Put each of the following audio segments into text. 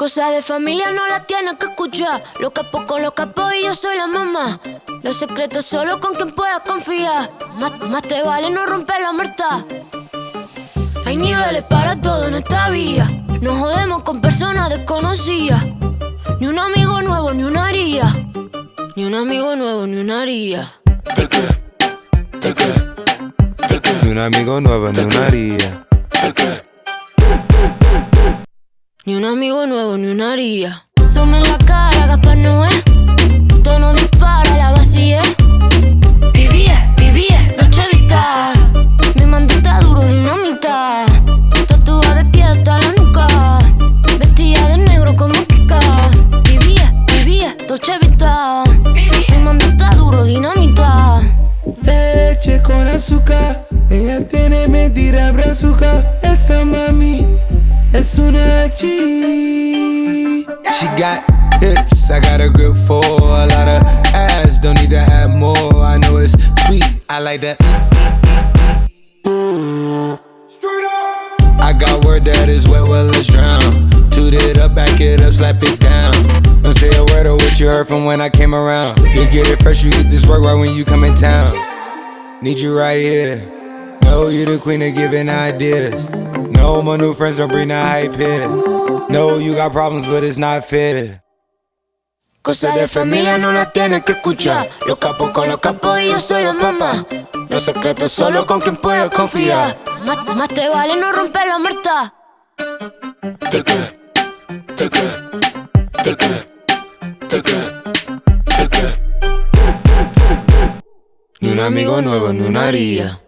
Cosa de familia no la tienes que escuchar. Lo capo con los capos y yo soy la mamá. Los secretos solo con quien puedas confiar. Más, más te vale no romper la muerta. Hay niveles para todo en esta vía. No jodemos con personas desconocidas. Ni un amigo nuevo, ni una haría. Ni un amigo nuevo, ni una haría. Ni un amigo nuevo, ni una haría. Ni un amigo nuevo, ni una haría. Some en la cara, Gaspar Noé. Tono dispara, la vacía. Vivía, vivía, Dolce Vita. Mi mandita duro, dinamita. Tatuada de pie hasta la nuca. Vestida de negro como Kika. Vivía, vivía, Dolce Vita. Mi mandita duro, dinamita. Leche con azúcar, ella tiene medida brazuca. Esa mami es una G. She got hips, I got a grip for a lot of ass. Don't need to have more. I know it's sweet, I like that. Straight up. I got word that is wet, well, let's drown. Toot it up, back it up, slap it down. Don't say a word of what you heard from when I came around. You get it fresh, you get this work right when you come in town. Need you right here. Know you the queen of giving ideas. No, my new friends don't bring the hype here. No, you got problems, but it's not fair. Cosa de familia no la tienes que escuchar. Los capos con los capos y yo soy la mamá. Los secretos solo con quien puedas confiar. Más, más te vale no romper la muerta. Ni un amigo nuevo, ni una haría.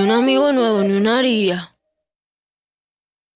Ni un amigo nuevo, ni una haría.